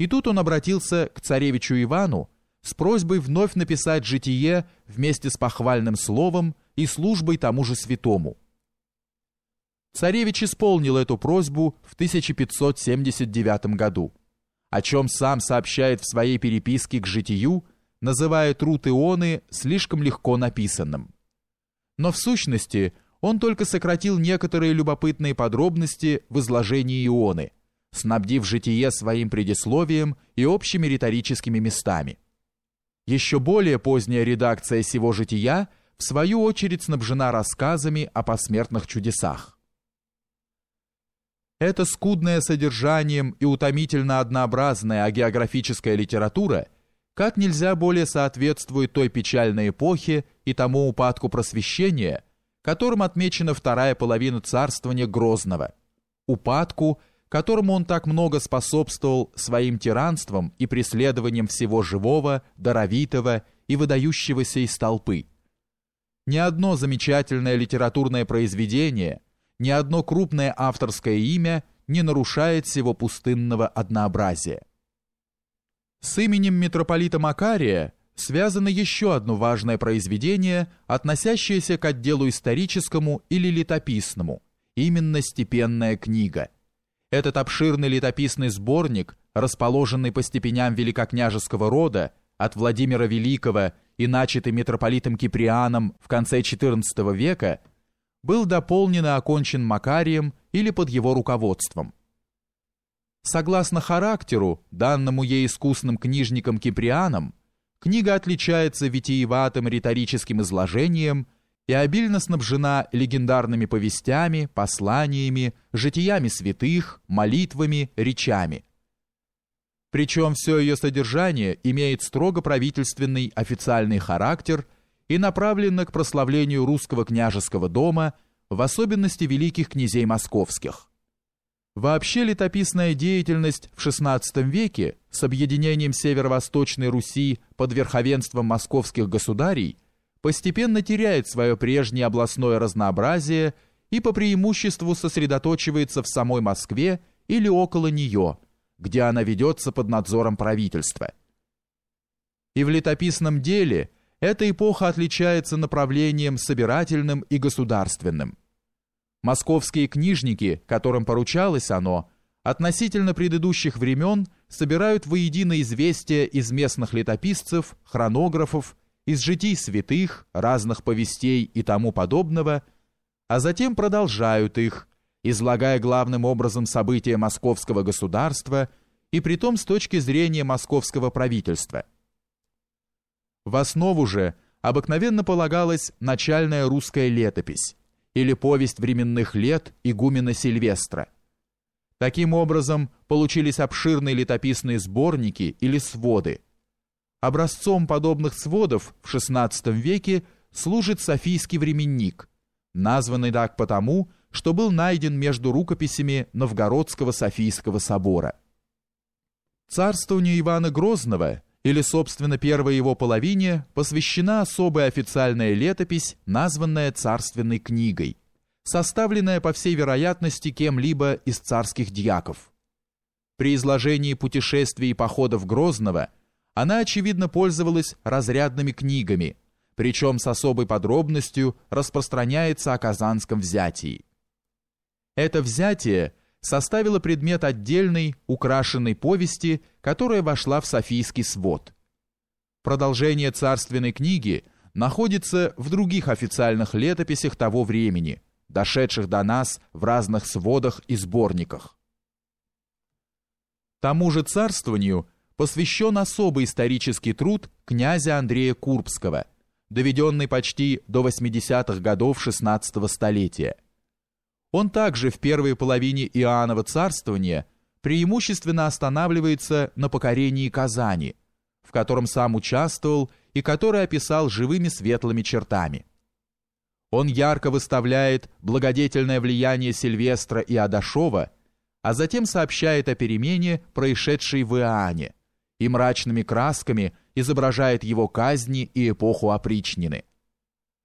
И тут он обратился к царевичу Ивану с просьбой вновь написать житие вместе с похвальным словом и службой тому же святому. Царевич исполнил эту просьбу в 1579 году, о чем сам сообщает в своей переписке к житию, называя труд Ионы слишком легко написанным. Но в сущности он только сократил некоторые любопытные подробности в изложении Ионы, снабдив житие своим предисловием и общими риторическими местами. Еще более поздняя редакция сего жития в свою очередь снабжена рассказами о посмертных чудесах. Эта скудная содержанием и утомительно однообразная географическая литература как нельзя более соответствует той печальной эпохе и тому упадку просвещения, которым отмечена вторая половина царствования Грозного, упадку, которому он так много способствовал своим тиранством и преследованием всего живого, даровитого и выдающегося из толпы. Ни одно замечательное литературное произведение – ни одно крупное авторское имя не нарушает всего пустынного однообразия. С именем митрополита Макария связано еще одно важное произведение, относящееся к отделу историческому или летописному, именно «Степенная книга». Этот обширный летописный сборник, расположенный по степеням великокняжеского рода, от Владимира Великого и начатый митрополитом Киприаном в конце XIV века, был дополнен и окончен Макарием или под его руководством. Согласно характеру, данному ей искусным книжником Киприаном, книга отличается витиеватым риторическим изложением и обильно снабжена легендарными повестями, посланиями, житиями святых, молитвами, речами. Причем все ее содержание имеет строго правительственный официальный характер – и направлена к прославлению русского княжеского дома, в особенности великих князей московских. Вообще летописная деятельность в XVI веке с объединением северо-восточной Руси под верховенством московских государей постепенно теряет свое прежнее областное разнообразие и по преимуществу сосредоточивается в самой Москве или около нее, где она ведется под надзором правительства. И в летописном деле – эта эпоха отличается направлением собирательным и государственным. Московские книжники, которым поручалось оно, относительно предыдущих времен собирают воедино известия из местных летописцев, хронографов, из житий святых, разных повестей и тому подобного, а затем продолжают их, излагая главным образом события московского государства и притом с точки зрения московского правительства – в основу же обыкновенно полагалась начальная русская летопись или повесть временных лет игумена Сильвестра. Таким образом, получились обширные летописные сборники или своды. Образцом подобных сводов в XVI веке служит Софийский временник, названный так потому, что был найден между рукописями Новгородского Софийского собора. Царствование Ивана Грозного – или, собственно, первой его половине посвящена особая официальная летопись, названная «Царственной книгой», составленная, по всей вероятности, кем-либо из царских дьяков. При изложении путешествий и походов Грозного она, очевидно, пользовалась разрядными книгами, причем с особой подробностью распространяется о казанском взятии. Это взятие – составила предмет отдельной, украшенной повести, которая вошла в Софийский свод. Продолжение царственной книги находится в других официальных летописях того времени, дошедших до нас в разных сводах и сборниках. Тому же царствованию посвящен особый исторический труд князя Андрея Курбского, доведенный почти до 80-х годов XVI столетия. Он также в первой половине Иоаннова царствования преимущественно останавливается на покорении Казани, в котором сам участвовал и который описал живыми светлыми чертами. Он ярко выставляет благодетельное влияние Сильвестра и Адашова, а затем сообщает о перемене, происшедшей в Иоанне, и мрачными красками изображает его казни и эпоху опричнины.